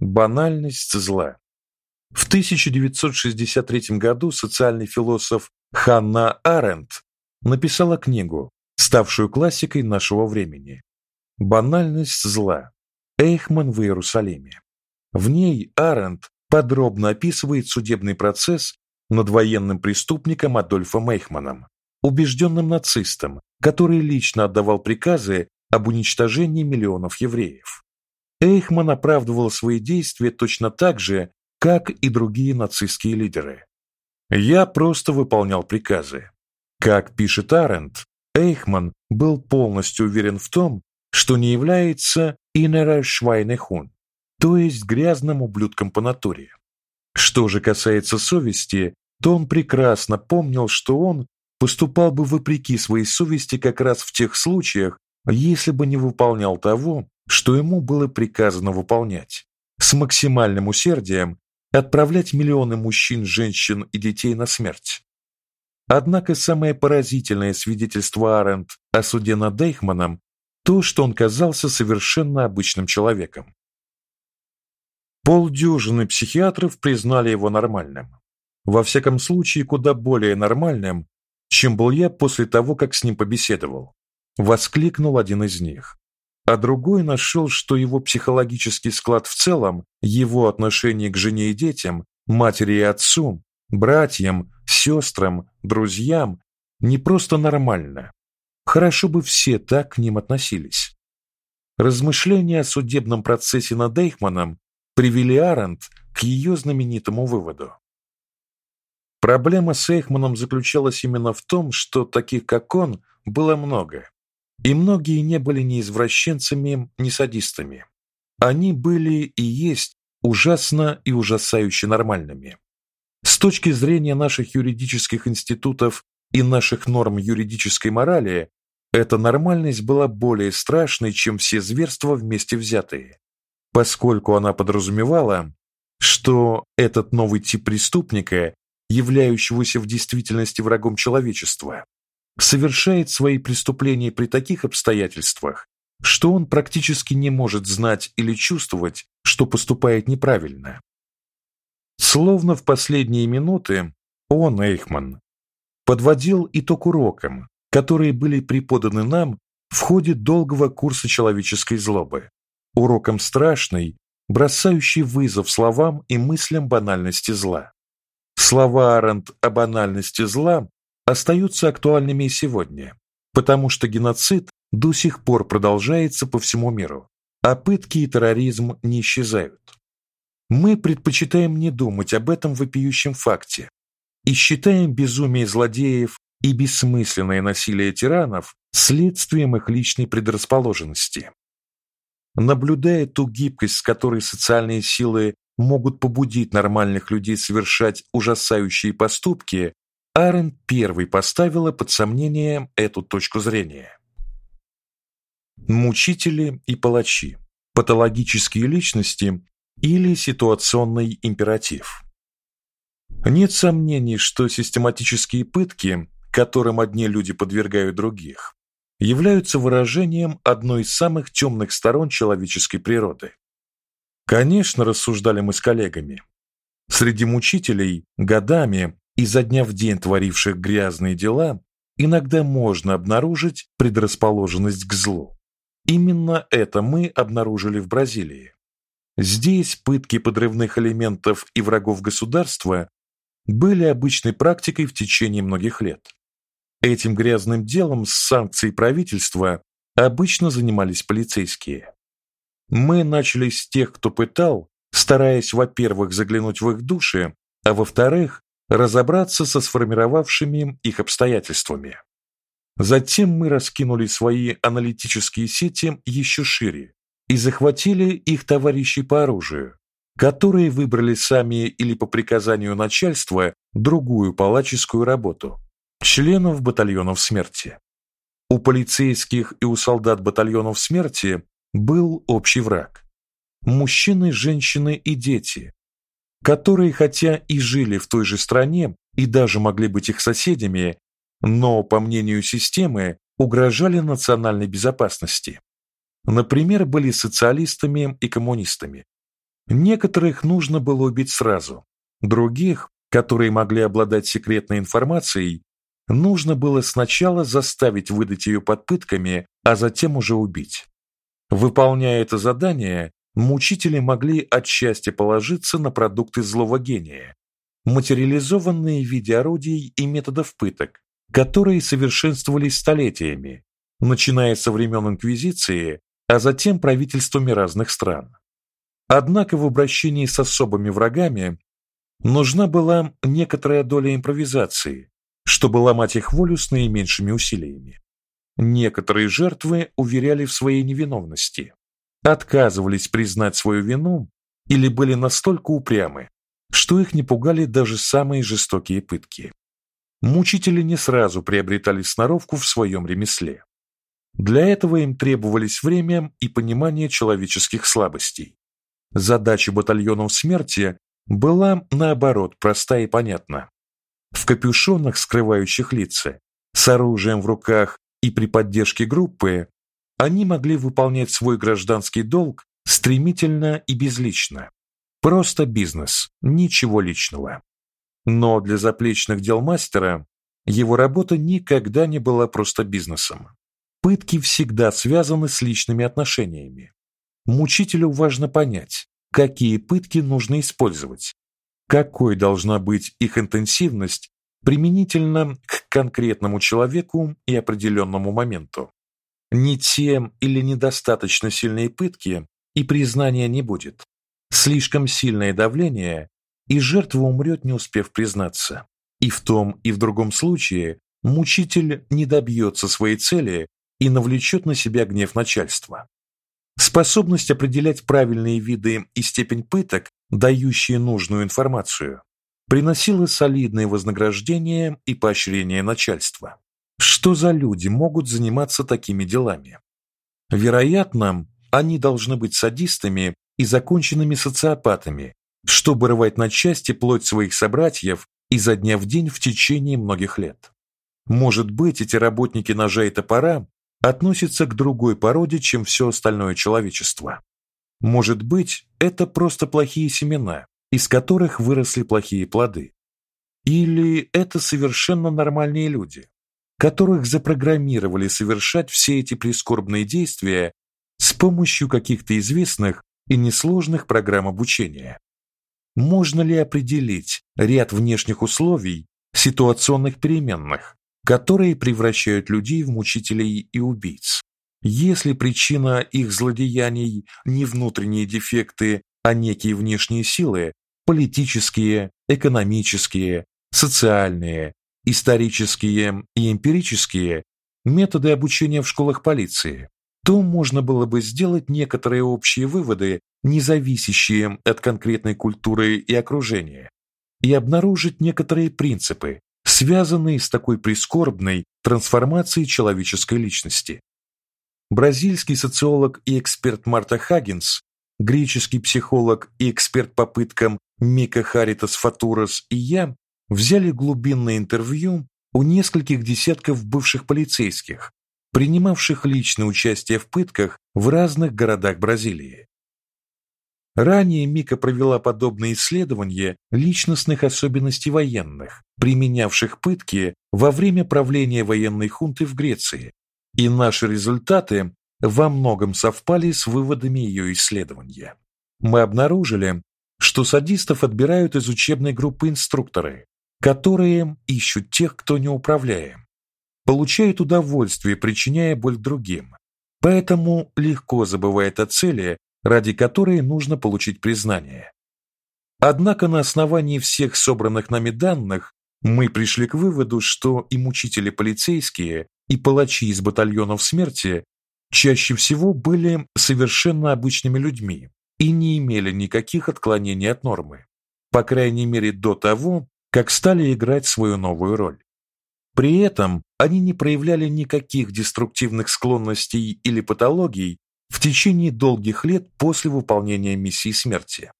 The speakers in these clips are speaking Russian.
Банальность зла. В 1963 году социальный философ Ханна Аренд написала книгу, ставшую классикой нашего времени. Банальность зла. Эйхман в Иерусалиме. В ней Аренд подробно описывает судебный процесс над военным преступником Адольфом Эйхманом, убежденным нацистом, который лично отдавал приказы об уничтожении миллионов евреев. Эйхман оправдывал свои действия точно так же, как и другие нацистские лидеры. Я просто выполнял приказы. Как пишет Аренд, Эйхман был полностью уверен в том, что не является innerer Schweinehund, то есть грязным ублюдком по натуре. Что же касается совести, то он прекрасно помнил, что он поступал бы вопреки своей совести как раз в тех случаях, если бы не выполнял того, что ему было приказано выполнять, с максимальным усердием отправлять миллионы мужчин, женщин и детей на смерть. Однако самое поразительное свидетельство Аренд о суде над Дейхманом то, что он казался совершенно обычным человеком. Полдюжины психиатров признали его нормальным. Во всяком случае, куда более нормальным, чем был я после того, как с ним побеседовал, воскликнул один из них. А другой нашел, что его психологический склад в целом, его отношение к жене и детям, матери и отцу, братьям, сестрам, друзьям не просто нормально. Хорошо бы все так к ним относились. Размышления о судебном процессе над Эйхманом привели Аренд к ее знаменитому выводу. Проблема с Эйхманом заключалась именно в том, что таких как он было много. И многие не были ни извращенцами, ни садистами. Они были и есть ужасно и ужасающе нормальными. С точки зрения наших юридических институтов и наших норм юридической морали, эта нормальность была более страшной, чем все зверства вместе взятые поскольку она подразумевала, что этот новый тип преступника, являющегося в действительности врагом человечества, совершает свои преступления при таких обстоятельствах, что он практически не может знать или чувствовать, что поступает неправильно. Словно в последние минуты он, Эйхман, подводил итог урокам, которые были преподаны нам в ходе долгого курса человеческой злобы уроком страшный, бросающий вызов словам и мыслям банальности зла. Слова Аренд о банальности зла остаются актуальными и сегодня, потому что геноцид до сих пор продолжается по всему миру, а пытки и терроризм не исчезают. Мы предпочитаем не думать об этом вопиющем факте и считаем безумие злодеев и бессмысленное насилие тиранов следствием их личной предрасположенности. Наблюдая ту гибкость, с которой социальные силы могут побудить нормальных людей совершать ужасающие поступки, Арен первый поставила под сомнение эту точку зрения. Мучители и палачи, патологические личности или ситуационный императив. Нет сомнений, что систематические пытки, которым одни люди подвергают других, являются выражением одной из самых темных сторон человеческой природы. Конечно, рассуждали мы с коллегами. Среди мучителей, годами изо дня в день творивших грязные дела, иногда можно обнаружить предрасположенность к злу. Именно это мы обнаружили в Бразилии. Здесь пытки подрывных элементов и врагов государства были обычной практикой в течение многих лет. Этим грязным делом с санкцией правительства обычно занимались полицейские. Мы начали с тех, кто пытал, стараясь, во-первых, заглянуть в их души, а во-вторых, разобраться со сформировавшими их обстоятельствами. Затем мы раскинули свои аналитические сети еще шире и захватили их товарищей по оружию, которые выбрали сами или по приказанию начальства другую палаческую работу членов батальонов смерти. У полицейских и у солдат батальонов смерти был общий враг мужчины, женщины и дети, которые хотя и жили в той же стране и даже могли быть их соседями, но по мнению системы угрожали национальной безопасности. Например, были социалистами и коммунистами. Некоторых нужно было убить сразу, других, которые могли обладать секретной информацией, нужно было сначала заставить выдать ее под пытками, а затем уже убить. Выполняя это задание, мучители могли отчасти положиться на продукты злого гения, материализованные в виде орудий и методов пыток, которые совершенствовались столетиями, начиная со времен инквизиции, а затем правительствами разных стран. Однако в обращении с особыми врагами нужна была некоторая доля импровизации, чтобы ломать их волю с наименьшими усилиями. Некоторые жертвы уверяли в своей невиновности, отказывались признать свою вину или были настолько упрямы, что их не пугали даже самые жестокие пытки. Мучители не сразу приобретали сноровку в своем ремесле. Для этого им требовались время и понимание человеческих слабостей. Задача батальонов смерти была наоборот проста и понятна. В капюшонах, скрывающих лица, с оружием в руках и при поддержке группы, они могли выполнять свой гражданский долг стремительно и безлично. Просто бизнес, ничего личного. Но для заплечных дел мастера его работа никогда не была просто бизнесом. Пытки всегда связаны с личными отношениями. Мучителю важно понять, какие пытки нужно использовать, какой должна быть их интенсивность применительно к конкретному человеку и определенному моменту. Не тем или недостаточно сильные пытки и признания не будет. Слишком сильное давление, и жертва умрет, не успев признаться. И в том, и в другом случае мучитель не добьется своей цели и навлечет на себя гнев начальства. Способность определять правильные виды и степень пыток, дающие нужную информацию, приносила солидное вознаграждение и поощрение начальства. Что за люди могут заниматься такими делами? Вероятно, они должны быть садистами и законченными социопатами, чтобы рвать на части плоть своих собратьев изо дня в день в течение многих лет. Может быть, эти работники ножа и топора относятся к другой породе, чем все остальное человечество. Может быть, это просто плохие семена, из которых выросли плохие плоды. Или это совершенно нормальные люди, которых запрограммировали совершать все эти прискорбные действия с помощью каких-то известных и несложных программ обучения. Можно ли определить ряд внешних условий, ситуационных переменных, которые превращают людей в мучителей и убийц. Если причина их злодеяний не внутренние дефекты, а некие внешние силы, политические, экономические, социальные, исторические и эмпирические, методы обучения в школах полиции, то можно было бы сделать некоторые общие выводы, не зависящие от конкретной культуры и окружения, и обнаружить некоторые принципы, связанные с такой прискорбной трансформацией человеческой личности. Бразильский социолог и эксперт Марта Хаггинс, греческий психолог и эксперт по пыткам Мика Харитас Фатурас и я взяли глубинное интервью у нескольких десятков бывших полицейских, принимавших личное участие в пытках в разных городах Бразилии. Ранее Мика провела подобные исследования личностных особенностей военных, применявших пытки во время правления военной хунты в Греции, и наши результаты во многом совпали с выводами ее исследования. Мы обнаружили, что садистов отбирают из учебной группы инструкторы, которые ищут тех, кто не управляем, получают удовольствие, причиняя боль другим, поэтому легко забывает о цели, ради которой нужно получить признание. Однако на основании всех собранных нами данных мы пришли к выводу, что и мучители полицейские, и палачи из батальонов смерти чаще всего были совершенно обычными людьми и не имели никаких отклонений от нормы, по крайней мере до того, как стали играть свою новую роль. При этом они не проявляли никаких деструктивных склонностей или патологий, в течение долгих лет после выполнения миссии смерти.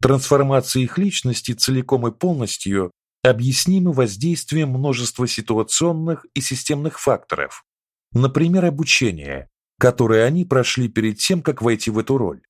Трансформация их личности целиком и полностью объяснима воздействием множества ситуационных и системных факторов, например, обучение, которое они прошли перед тем, как войти в эту роль,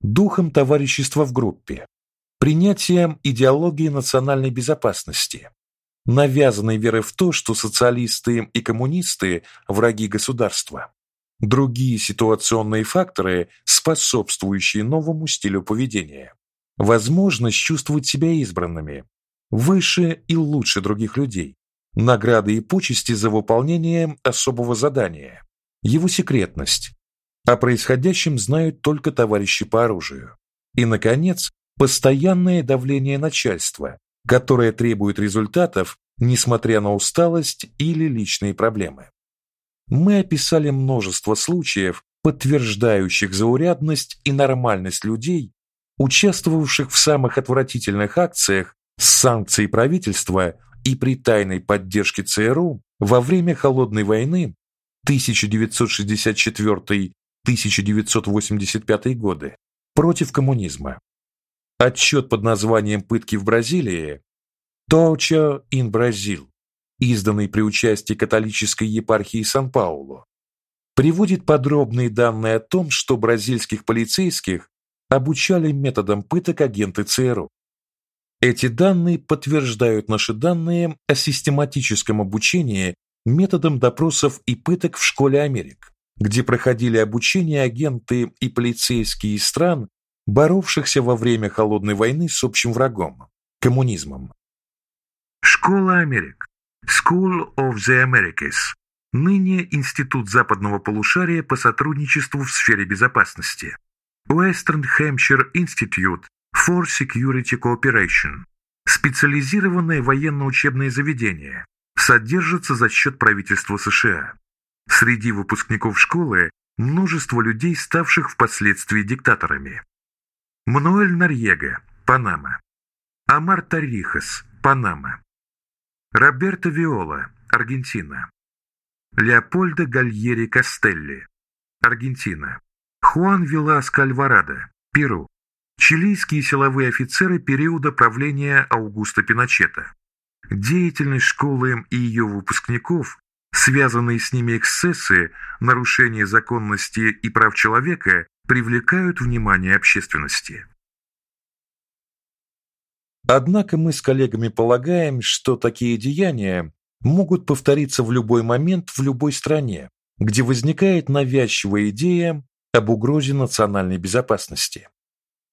духом товарищества в группе, принятием идеологии национальной безопасности, навязанной верой в то, что социалисты и коммунисты враги государства. Другие ситуационные факторы, способствующие новому стилю поведения. Возможность чувствовать себя избранными, выше и лучше других людей. Награды и почести за выполнение особого задания. Его секретность. О происходящем знают только товарищи по оружию. И наконец, постоянное давление начальства, которое требует результатов, несмотря на усталость или личные проблемы. Мы описали множество случаев, подтверждающих заурядность и нормальность людей, участвовавших в самых отвратительных акциях с санкцией правительства и при тайной поддержке ЦРУ во время холодной войны 1964-1985 годы против коммунизма. Отчет под названием Пытки в Бразилии Torture in Brazil, изданный при участии католической епархии Сан-Паулу, приводит подробные данные о том, что бразильских полицейских обучали методам пыток агенты ЦРУ. Эти данные подтверждают наши данные о систематическом обучении методам допросов и пыток в школе Америк, где проходили обучение агенты и полицейские стран, боровшихся во время холодной войны с общим врагом коммунизмом. Школа Америк. School of the Americas. Ныне Институт западного полушария по сотрудничеству в сфере безопасности. Western Hampshire Institute for Security Cooperation. Специализированное военно-учебное заведение. Содержится за счет правительства США. Среди выпускников школы множество людей, ставших впоследствии диктаторами. Мануэль Нарьего, Панама. Амар Тарихас, Панама. Роберто Виола, Аргентина. Леопольдо Гальери Кастелли, Аргентина. Хуан Виласко Альварадо, Перу. Чилийские силовые офицеры периода правления Аугуста Пиночета. Деятельность школы и ее выпускников, связанные с ними эксцессы, нарушения законности и прав человека привлекают внимание общественности. Однако мы с коллегами полагаем, что такие деяния могут повториться в любой момент в любой стране, где возникает навязчивая идея об угрозе национальной безопасности.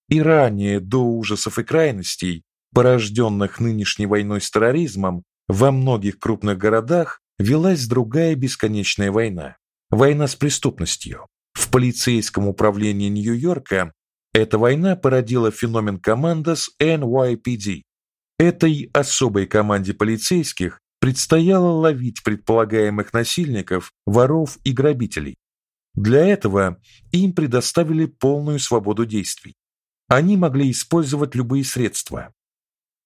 И ранее, до ужасов и крайностей, порожденных нынешней войной с терроризмом, во многих крупных городах велась другая бесконечная война война с преступностью. Полицейском управлении Нью-Йорка эта война породила феномен командос NYPD. Этой особой команде полицейских предстояло ловить предполагаемых насильников, воров и грабителей. Для этого им предоставили полную свободу действий. Они могли использовать любые средства.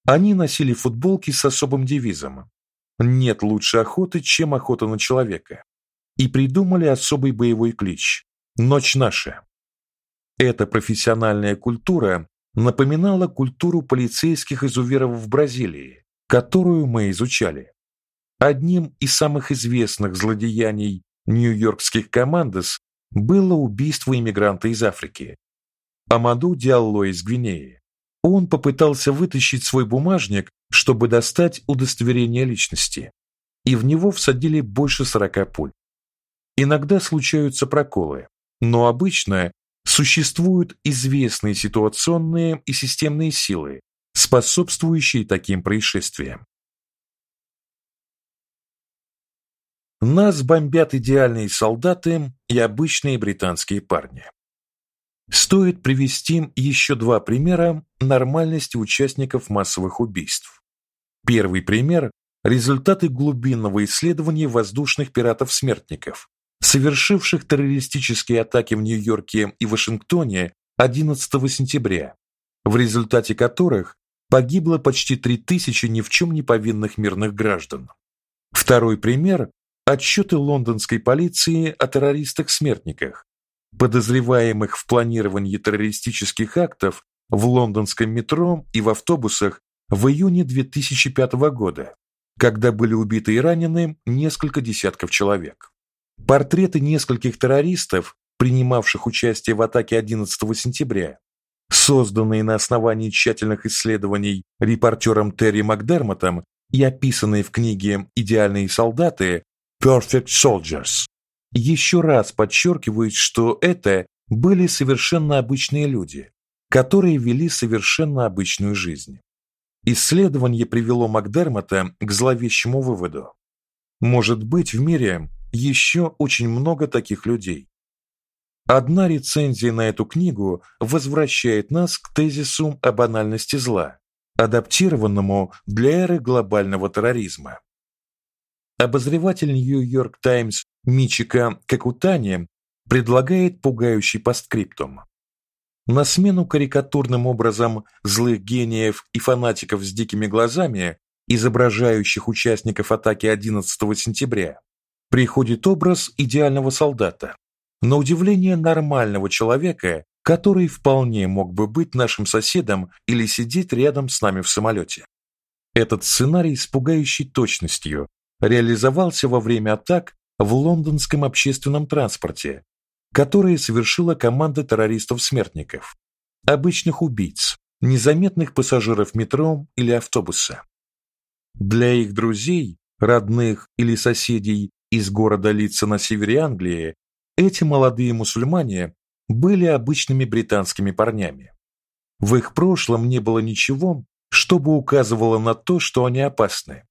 Они носили футболки с особым девизом: "Нет лучше охоты, чем охота на человека". И придумали особый боевой клич: "Ночь наша". Эта профессиональная культура напоминала культуру полицейских изуверов в Бразилии, которую мы изучали. Одним из самых известных злодеяний нью-йоркских командос было убийство иммигранта из Африки. Амаду Диалло из Гвинеи. Он попытался вытащить свой бумажник, чтобы достать удостоверение личности, и в него всадили больше сорока пуль. Иногда случаются проколы, но обычно существуют известные ситуационные и системные силы, способствующие таким происшествиям. Нас бомбят идеальные солдаты и обычные британские парни. Стоит привести еще два примера нормальности участников массовых убийств. Первый пример результаты глубинного исследования воздушных пиратов-смертников, совершивших террористические атаки в Нью-Йорке и Вашингтоне 11 сентября, в результате которых погибло почти 3000 ни в чем не повинных мирных граждан. Второй пример отчеты лондонской полиции о террористах-смертниках, подозреваемых в планировании террористических актов в лондонском метро и в автобусах в июне 2005 года, когда были убиты и ранены несколько десятков человек. Портреты нескольких террористов, принимавших участие в атаке 11 сентября, созданные на основании тщательных исследований репортером Терри Макдермотом и описанные в книге Идеальные солдаты Perfect Soldiers, еще раз подчеркивают, что это были совершенно обычные люди, которые вели совершенно обычную жизнь. Исследование привело Макдермота к зловещему выводу. Может быть, в мире еще очень много таких людей. Одна рецензия на эту книгу возвращает нас к тезису о банальности зла, адаптированному для эры глобального терроризма. Обозреватель Нью-Йорк Таймс Мичика Какутани предлагает пугающий постскриптум. На смену карикатурным образом злых гениев и фанатиков с дикими глазами, изображающих участников атаки 11 сентября, приходит образ идеального солдата, на удивление нормального человека, который вполне мог бы быть нашим соседом или сидеть рядом с нами в самолете. Этот сценарий с пугающей точностью реализовался во время атак в лондонском общественном транспорте, которые совершила команда террористов-смертников, обычных убийц, незаметных пассажиров метро или автобуса. Для их друзей, родных или соседей из города Лидса на севере Англии эти молодые мусульмане были обычными британскими парнями. В их прошлом не было ничего, чтобы указывало на то, что они опасны.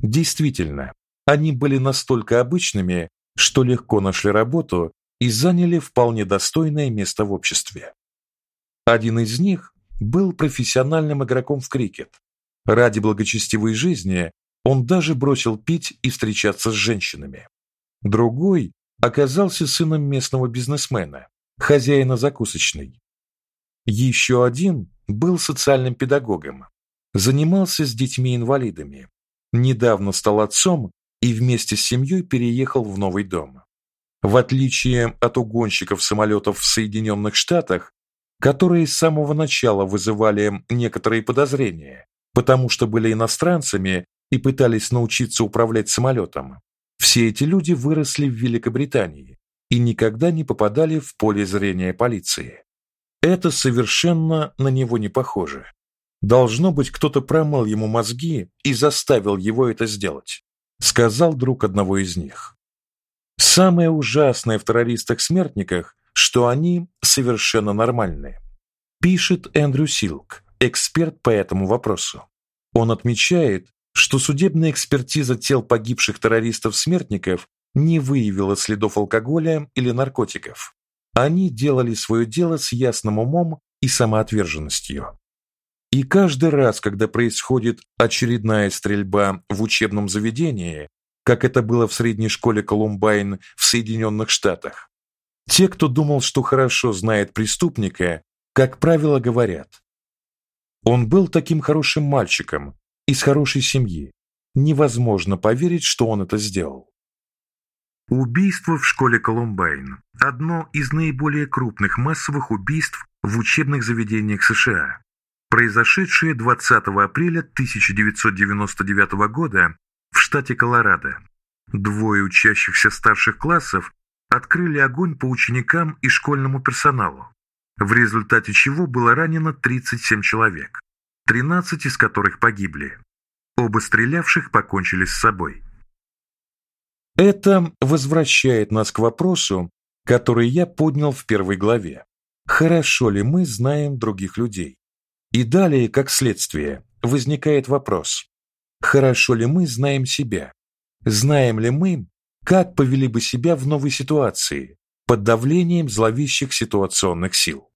Действительно, они были настолько обычными, что легко нашли работу и заняли вполне достойное место в обществе. Один из них был профессиональным игроком в крикет. Ради благочестивой жизни он даже бросил пить и встречаться с женщинами. Другой оказался сыном местного бизнесмена, хозяина закусочной. Еще один был социальным педагогом, занимался с детьми-инвалидами. Недавно стал отцом и вместе с семьей переехал в новый дом. В отличие от угонщиков самолетов в Соединенных Штатах, которые с самого начала вызывали некоторые подозрения, потому что были иностранцами и пытались научиться управлять самолетом, все эти люди выросли в Великобритании и никогда не попадали в поле зрения полиции. Это совершенно на него не похоже. Должно быть, кто-то промыл ему мозги и заставил его это сделать, сказал друг одного из них. Самое ужасное в террористах-смертниках, что они совершенно нормальные. Пишет Эндрю Силк, эксперт по этому вопросу. Он отмечает, что судебная экспертиза тел погибших террористов-смертников не выявила следов алкоголя или наркотиков. Они делали свое дело с ясным умом и самоотверженностью. И каждый раз, когда происходит очередная стрельба в учебном заведении, как это было в средней школе Колумбайн в Соединенных Штатах, те, кто думал, что хорошо знает преступника, как правило, говорят: "Он был таким хорошим мальчиком, из хорошей семьи. Невозможно поверить, что он это сделал. Убийство в школе Колумбайн – одно из наиболее крупных массовых убийств в учебных заведениях США, произошедшее 20 апреля 1999 года в штате Колорадо. Двое учащихся старших классов открыли огонь по ученикам и школьному персоналу, в результате чего было ранено 37 человек. 13 из которых погибли. Оба стрелявших покончили с собой. Это возвращает нас к вопросу, который я поднял в первой главе. Хорошо ли мы знаем других людей? И далее, как следствие, возникает вопрос: хорошо ли мы знаем себя? Знаем ли мы, как повели бы себя в новой ситуации под давлением зловещих ситуационных сил?